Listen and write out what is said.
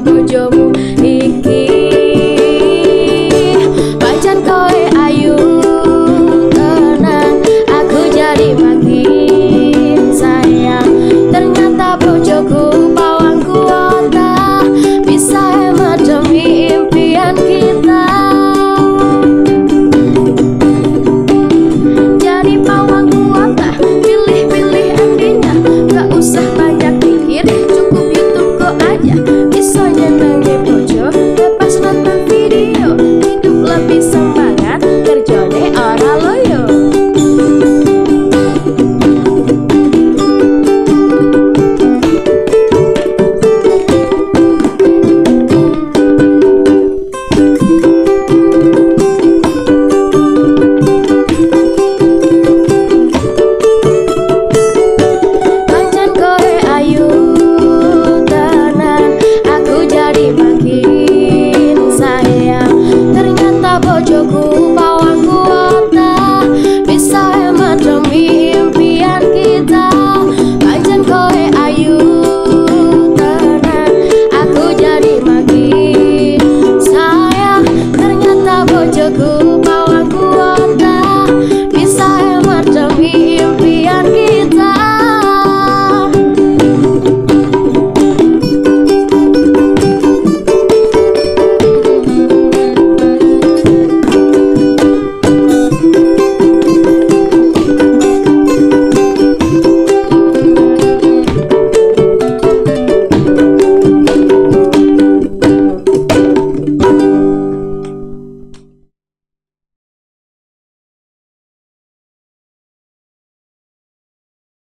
bojomu ago.